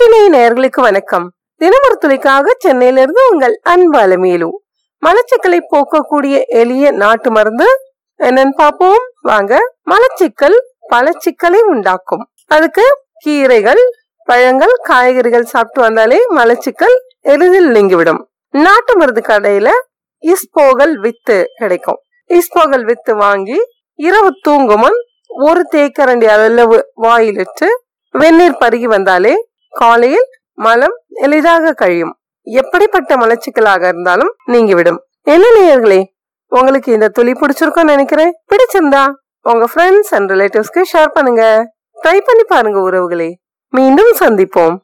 நற்றினை நேர்களுக்கு வணக்கம். தினமொரு துளிக்காக சென்னையிலிருந்து உங்கள் அன்பால மலச்சிக்கலை போக்கக்கூடிய எளிய நாட்டு மருந்து என்னன்னு பாப்போம் வாங்க மலச்சிக்கல் பல சிக்கலை உண்டாக்கும். அதுக்கு கீரைகள் பழங்கள் காய்கறிகள் சாப்பிட்டு வந்தாலே மலச்சிக்கல் எளிதில் நீங்கிவிடும். நாட்டு மருந்து கடையில இஸ்போகல் வித்து கிடைக்கும். இஸ்போகல் வித்து வாங்கி இரவு தூங்கும் முன் ஒரு தேக்கரண்டி அளவு வாயிலிட்டு வெந்நீர் பருகி வந்தாலே காலையில் மலம் எளிதாக கழியும். எப்படிப்பட்ட மலச்சிக்கலாக இருந்தாலும் நீங்கிவிடும் என்ன நேயர்களே உங்களுக்கு இந்த துளி பிடிச்சிருக்கோம் நினைக்கிறேன். பிடிச்சிருந்தா உங்க ஃப்ரெண்ட்ஸ் அண்ட் ரிலேட்டிவ்ஸ்க்கு ஷேர் பண்ணுங்க. ட்ரை பண்ணி பாருங்க உறவுகளே. மீண்டும் சந்திப்போம்.